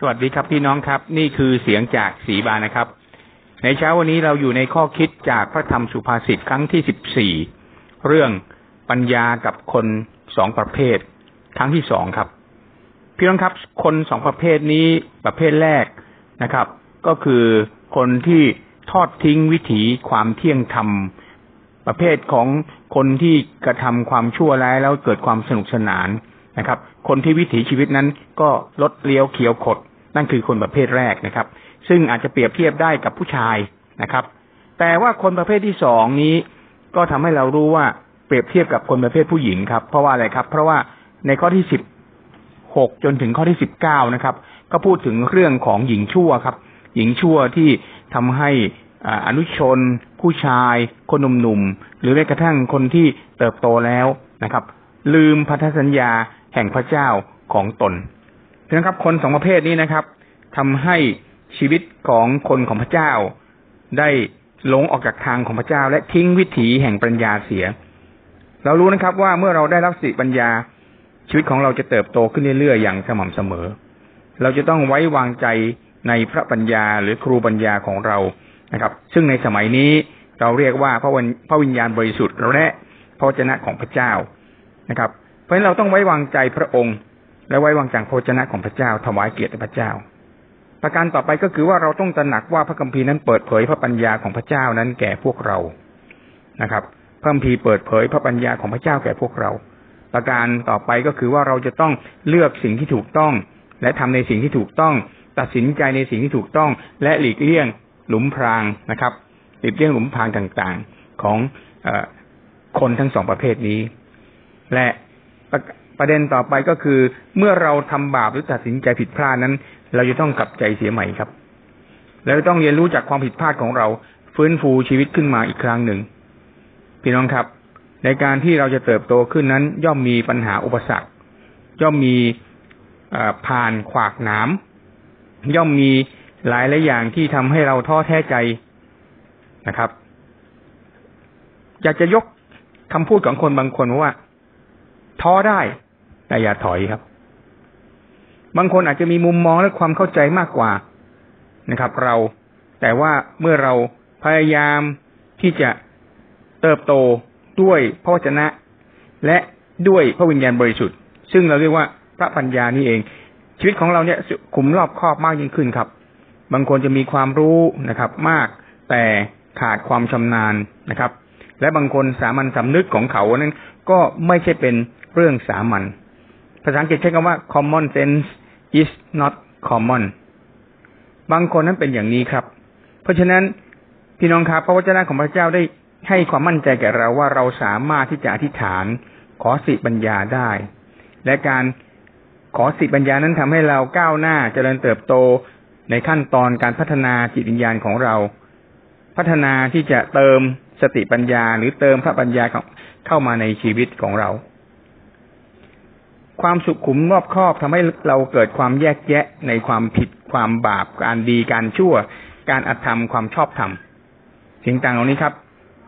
สวัสดีครับพี่น้องครับ นี่คือเสียงจากสีบานะครับ ในเช้าวันนี้เราอยู่ในข้อคิดจากพระธรรมสุภาษิตครั้งที่สิบสี่เรื่องปัญญากับคนสองประเภท ครั้งที่สองครับ พี่น้องครับ คนสองประเภทนี้ประเภทแรกนะครับ ก็คือคนที่ทอดทิ้งวิถีความเที่ยงธรรม ประเภทของคนที่กระทำความชั่วร้ายแล้วเกิดความสนุกสนาน นะครับ คนที่วิถีชีวิตนั้นก็ลดเลี้ยวเขียวขด นั่นคือคนประเภทแรกนะครับ ซึ่งอาจจะเปรียบเทียบได้กับผู้ชายนะครับ แต่ว่าคนประเภทที่สองนี้ ก็ทำให้เรารู้ว่าเปรียบเทียบกับคนประเภทผู้หญิงครับ เพราะว่าอะไรครับ เพราะว่าในข้อที่สิบหกจนถึงข้อที่สิบเก้านะครับ ก็พูดถึงเรื่องของหญิงชั่วครับ หญิงชั่วที่ทำให้อนุชน ผู้ชาย คนหนุ่มๆหรือแม้กระทั่งคนที่เติบโตแล้วนะครับ ลืมพันธสัญญา แห่งพระเจ้าของตนนะครับคนสองประเภทนี้นะครับทำให้ชีวิตของคนของพระเจ้า ได้หลงออกจากทางของพระเจ้า และทิ้งวิถีแห่งปัญญาเสีย เรารู้นะครับว่าเมื่อเราได้รับสิปัญญาชีวิตของเราจะเติบโตขึ้นเรื่อยๆอย่างสม่ำเสมอ เราจะต้องไว้วางใจในพระปัญญาหรือครูปัญญาของเรานะครับ ซึ่งในสมัยนี้เราเรียกว่าพระวิญญาณบริสุทธิ์และพระวจนะของพระเจ้านะครับ เพราะฉะนั้นเราต้องไว้วางใจพระองค์ และไว้วางใจพระวจนะของพระเจ้าถวายเกียรติพระเจ้า ประการต่อไปก็คือว่าเราต้องตระหนักว่าพระคัมภีร์นั้นเปิดเผยพระปัญญาของพระเจ้านั้นแก่พวกเรานะครับ พระคัมภีร์เปิดเผยพระปัญญาของพระเจ้าแก่พวกเรา ประการต่อไปก็คือว่าเราจะต้องเลือกสิ่งที่ถูกต้อง และทำในสิ่งที่ถูกต้อง ตัดสินใจในสิ่งที่ถูกต้อง และหลีกเลี่ยงหลุมพรางนะครับหลีกเลี่ยงหลุมพรางต่างๆของอคนทั้งสองประเภทนี้ และ ประประเด็นต่อไปก็คือ เมื่อเราทำบาปหรือตัดสินใจผิดพลาดนั้น เราจะต้องกลับใจเสียใหม่ครับแล้วต้องเรียนรู้จากความผิดพลาดของเรา ฟื้นฟูชีวิตขึ้นมาอีกครั้งหนึ่ง พี่น้องครับ ในการที่เราจะเติบโตขึ้นนั้น ย่อมมีปัญหาอุปสรรค ย่อมมีผ่านขวากหนามย่อมมีหลายหลายอย่างที่ทำให้เราท้อแท้ใจนะครับ อยากจะยกคำพูดของคนบางคนว่า ท้อได้แต่อย่าถอยครับ บางคนอาจจะมีมุมมองและความเข้าใจมากกว่านะครับ เราแต่ว่าเมื่อเราพยายามที่จะเติบโตด้วยพระวจนะ และด้วยพระวิญญาณบริสุทธิ์ ซึ่งเราเรียกว่าพระปัญญานี่เอง ชีวิตของเราเนี่ยขุมรอบครอบมากยิ่งขึ้นครับ บางคนจะมีความรู้นะครับ มากแต่ขาดความชำนาญนะครับ และบางคนสามัญสำนึกของเขานั้น ก็ไม่ใช่เป็น เรื่องสามัญภาษาอังกฤษใช้คำว่า common sense is not common บางคนนั้นเป็นอย่างนี้ครับ เพราะฉะนั้นพี่น้องครับพระวจนะของพระเจ้าได้ให้ความมั่นใจแก่เราว่าเราสามารถที่จะอธิษฐานขอสิปัญญาได้ และการขอสิปัญญานั้นทำให้เราก้าวหน้าเจริญเติบโตในขั้นตอนการพัฒนาจิตวิญญาณของเรา พัฒนาที่จะเติมสติปัญญาหรือเติมพระปัญญาเข้ามาในชีวิตของเรา ความสุขขุมรอบครอบทำให้เราเกิดความแยกแยะในความผิดความบาปการดีการชั่ว การอธรรมความชอบธรรมสิ่งต่างเหล่านี้ครับ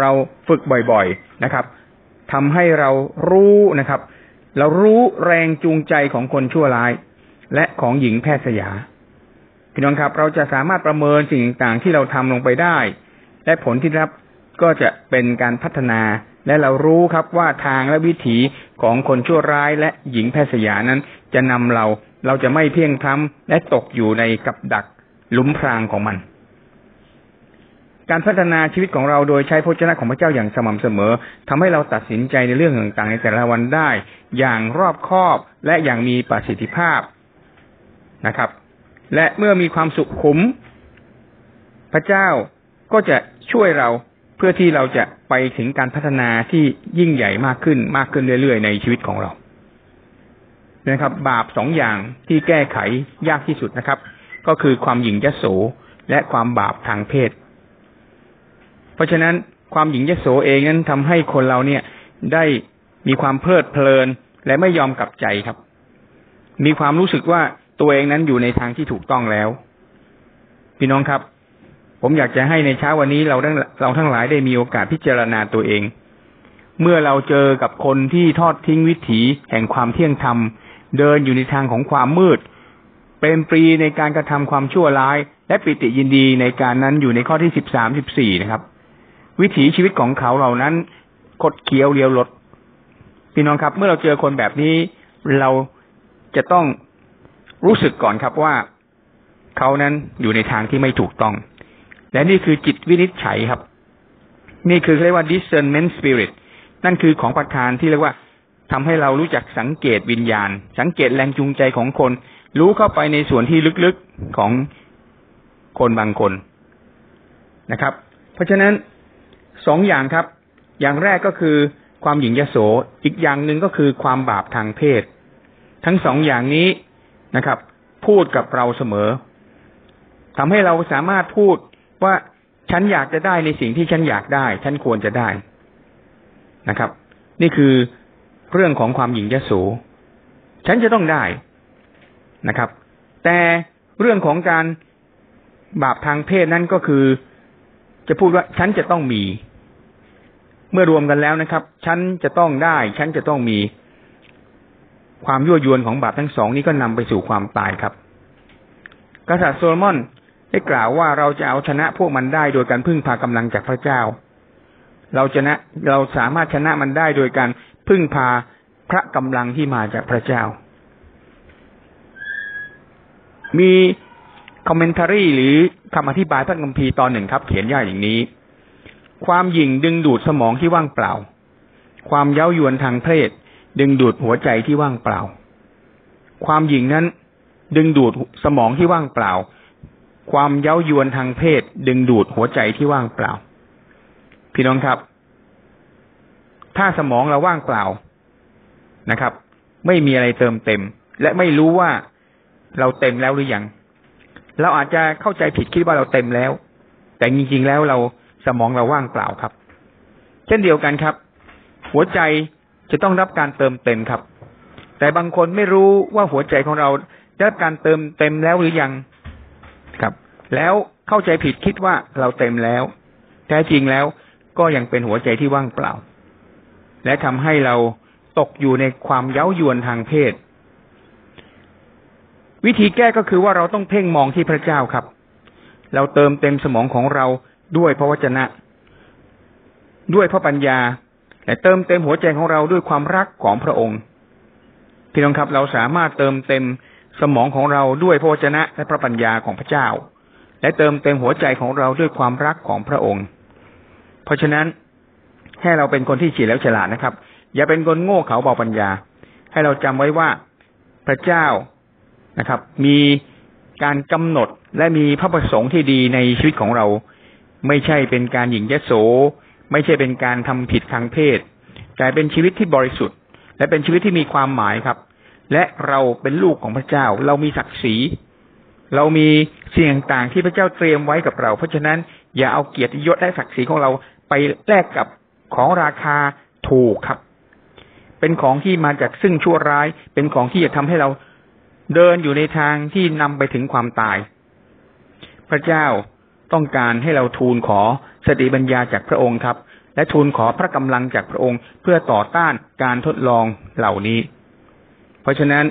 เราฝึกบ่อยๆนะครับทำให้เรารู้นะครับ เรารู้แรงจูงใจของคนชั่วร้าย และของหญิงแพทย์สยาพี่น้องครับ เราจะสามารถประเมินสิ่งต่างที่เราทำลงไปได้ และผลที่รับก็จะเป็นการพัฒนา และเรารู้ครับว่าทางและวิถีของคนชั่วร้ายและหญิงแพทย์สยานั้น จะนำเราเราจะไม่เพียงพล้ำและตกอยู่ในกับดักหลุมพรางของมัน การพัฒนาชีวิตของเราโดยใช้พระเจ้าของพระเจ้าอย่างสม่ำเสมอทำให้เราตัดสินใจในเรื่องต่างๆ ในแต่ละวันได้ อย่างรอบคอบและอย่างมีประสิทธิภาพนะครับ และเมื่อมีความสุขขุม พระเจ้าก็จะช่วยเรา พื่อที่เราจะไปถึงการพัฒนาที่ยิ่งใหญ่มากขึ้นมากขึ้นเรื่อยๆ ในชีวิตของเรานะครับ บาปสองอย่างที่แก้ไขยากที่สุดนะครับ ก็คือความหยิ่งยโสและความบาปทางเพศ เพราะฉะนั้นความหยิ่งยโสเองนั้นทำให้คนเราเนี่ยได้มีความเพลิดเพลินและไม่ยอมกลับใจครับ มีความรู้สึกว่าตัวเองนั้นอยู่ในทางที่ถูกต้องแล้ว พี่น้องครับ ผมอยากจะให้ในเช้าวันนี้เราทั้งเราทั้งหลายได้มีโอกาสพิจารณาตัวเอง เมื่อเราเจอกับคนที่ทอดทิ้งวิถีแห่งความเที่ยงธรรม เดินอยู่ในทางของความมืด เปรมปรีในการกระทำความชั่วร้าย และปิติยินดีในการนั้นอยู่ในข้อที่สิบสามสิบสี่นะครับ วิถีชีวิตของเขาเหล่านั้นคดเคี้ยวเลียวลดพี่น้องครับ เมื่อเราเจอคนแบบนี้เราจะต้องรู้สึกก่อนครับว่า เขานั้นอยู่ในทางที่ไม่ถูกต้อง และนี่คือจิตวินิจฉัยครับ นี่คือเรียกว่า discernment spirit นั่นคือของประธานที่เรียกว่าทำให้เรารู้จักสังเกตวิญญาณ สังเกตแรงจูงใจของคน รู้เข้าไปในส่วนที่ลึกๆของคนบางคนนะครับ เพราะฉะนั้นสองอย่างครับ อย่างแรกก็คือความหยิ่งยโสอีกอย่างหนึ่งก็คือความบาปทางเพศ ทั้งสองอย่างนี้นะครับ พูดกับเราเสมอทำให้เราสามารถพูด ว่าฉันอยากจะได้ในสิ่งที่ฉันอยากได้ ฉันควรจะได้นะครับ นี่คือเรื่องของความหยิ่งยโสฉันจะต้องได้นะครับ แต่เรื่องของการบาปทางเพศนั่นก็คือ จะพูดว่าฉันจะต้องมี เมื่อรวมกันแล้วนะครับ ฉันจะต้องได้ ฉันจะต้องมีความยั่วยวนของบาปทั้งสองนี้ก็นำไปสู่ความตายครับ กษัตริย์โซโลมอน ได้กล่าวว่าเราจะเอาชนะพวกมันได้โดยการพึ่งพากำลังจากพระเจ้า เราชนะเราสามารถชนะมันได้โดยการพึ่งพาพระกำลังที่มาจากพระเจ้า มีคอมเมนต์รีหรือคำอธิบายพระคัมภีร์ตอนหนึ่งครับ เขียนย่าอย่างนี้ ความหยิ่งดึงดูดสมองที่ว่างเปล่า ความเย้ายวนทางเพศ ดึงดูดหัวใจที่ว่างเปล่า ความหยิ่งนั้น ดึงดูดสมองที่ว่างเปล่า ความเย้ายวนทางเพศ ดึงดูดหัวใจที่ว่างเปล่า พี่น้องครับ ถ้าสมองเราว่างเปล่านะครับ ไม่มีอะไรเติมเต็ม และไม่รู้ว่าเราเต็มแล้วหรือยังเราอาจจะเข้าใจผิดคิดว่าเราเต็มแล้ว แต่จริงๆแล้วเราสมองเราว่างเปล่าครับ เช่นเดียวกันครับ หัวใจจะต้องรับการเติมเต็มครับ แต่บางคนไม่รู้ว่าหัวใจของเราได้รับการเติมเต็มแล้วหรือยัง ครับ แล้วเข้าใจผิดคิดว่าเราเต็มแล้ว แท้จริงแล้วก็ยังเป็นหัวใจที่ว่างเปล่า และทำให้เราตกอยู่ในความเย้ายวนทางเพศ วิธีแก้ก็คือว่าเราต้องเพ่งมองที่พระเจ้าครับ เราเติมเต็มสมองของเราด้วยพระวจนะ ด้วยพระปัญญา และเติมเต็มหัวใจของเราด้วยความรักของพระองค์พี่น้องครับ เราสามารถเติมเต็ม สมองของเราด้วยพระวจนะและพระปัญญาของพระเจ้า และเติมเต็มหัวใจของเราด้วยความรักของพระองค์ เพราะฉะนั้นให้เราเป็นคนที่เฉียดแล้วฉลาดนะครับ อย่าเป็นคนโง่เขาเบาปัญญา ให้เราจำไว้ว่าพระเจ้านะครับ มีการกำหนดและมีพระประสงค์ที่ดีในชีวิตของเรา ไม่ใช่เป็นการหยิ่งยโส ไม่ใช่เป็นการทำผิดทางเพศแต่เป็นชีวิตที่บริสุทธิ์ และเป็นชีวิตที่มีความหมายครับ และเราเป็นลูกของพระเจ้า เรามีศักดิ์ศรี เรามีสิ่งต่างๆที่พระเจ้าเตรียมไว้กับเรา เพราะฉะนั้นอย่าเอาเกียรติยศและศักดิ์ศรีของเราไปแลกกับของราคาถูกครับ เป็นของที่มาจากซึ่งชั่วร้าย เป็นของที่จะทำให้เราเดินอยู่ในทางที่นำไปถึงความตาย พระเจ้าต้องการให้เราทูลขอสติปัญญาจากพระองค์ครับ และทูลขอพระกำลังจากพระองค์เพื่อต่อต้านการทดลองเหล่านี้ เพราะฉะนั้น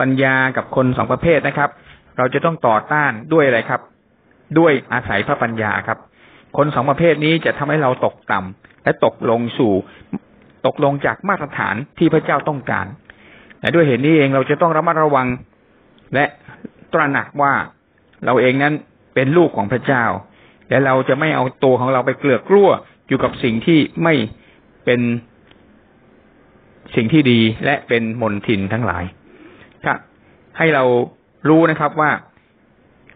ปัญญากับคนสองประเภทนะครับ เราจะต้องต่อต้านด้วยอะไรครับ ด้วยอาศัยพระปัญญาครับ คนสองประเภทนี้จะทำให้เราตกต่ำและตกลงสู่ตกลงจากมาตรฐานที่พระเจ้าต้องการและด้วยเหตุนี้เองเราจะต้องระมัดระวังและตระหนักว่าเราเองนั้นเป็นลูกของพระเจ้า และเราจะไม่เอาตัวของเราไปเกลือกกลั้วอยู่กับสิ่งที่ไม่เป็น สิ่งที่ดีและเป็นมนทินทั้งหลายครับให้เรารู้นะครับว่า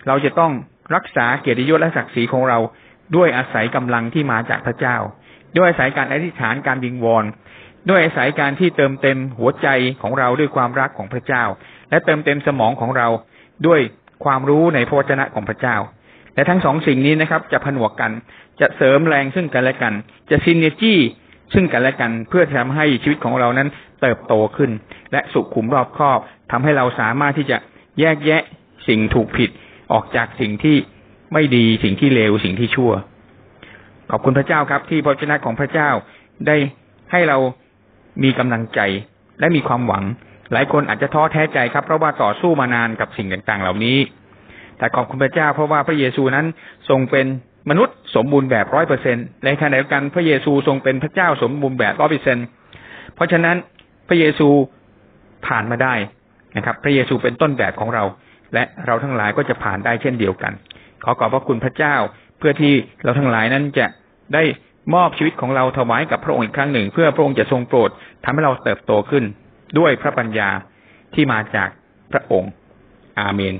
เราจะต้องรักษาเกียรติยศและศักดิ์ศรีของเราด้วยอาศัยกำลังที่มาจากพระเจ้า ด้วยอาศัยการอธิษฐานการวิงวอนด้วยอาศัยการที่เติมเต็มหัวใจของเราด้วยความรักของพระเจ้า และเติมเต็มสมองของเราด้วยความรู้ในพระวจนะของพระเจ้าและทั้งสองสิ่งนี้นะครับ จะผนวกกันจะเสริมแรงซึ่งกันและกัน จะซินเนจี้ ซึ่งกันและกันเพื่อทำให้ชีวิตของเรานั้นเติบโตขึ้น และสุขุมรอบคอบทำให้เราสามารถที่จะแยกแยะสิ่งถูกผิดออกจากสิ่งที่ไม่ดีสิ่งที่เลวสิ่งที่ชั่ว ขอบคุณพระเจ้าครับ ที่พระชนะของพระเจ้าได้ให้เรามีกำลังใจและมีความหวัง หลายคนอาจจะท้อแท้ใจครับ เพราะว่าต่อสู้มานานกับสิ่งต่างๆ เหล่านี้ แต่ขอบคุณพระเจ้าเพราะว่าพระเยซูนั้นทรงเป็น มนุษย์สมบูรณ์แบบร้อยเปอร์เซ็นต์ในขณะเดียวกันพระเยซูทรงเป็นพระเจ้าสมบูรณ์แบบร้อยเปอร์เซ็นต์เพราะฉะนั้นพระเยซูผ่านมาได้นะครับ พระเยซูเป็นต้นแบบของเรา และเราทั้งหลายก็จะผ่านได้เช่นเดียวกัน ขอขอบพระคุณพระเจ้าเพื่อที่เราทั้งหลายนั้นจะได้มอบชีวิตของเราถวายกับพระองค์อีกครั้งหนึ่ง เพื่อพระองค์จะทรงโปรดทำให้เราเติบโตขึ้นด้วยพระปัญญาที่มาจากพระองค์ อาเมน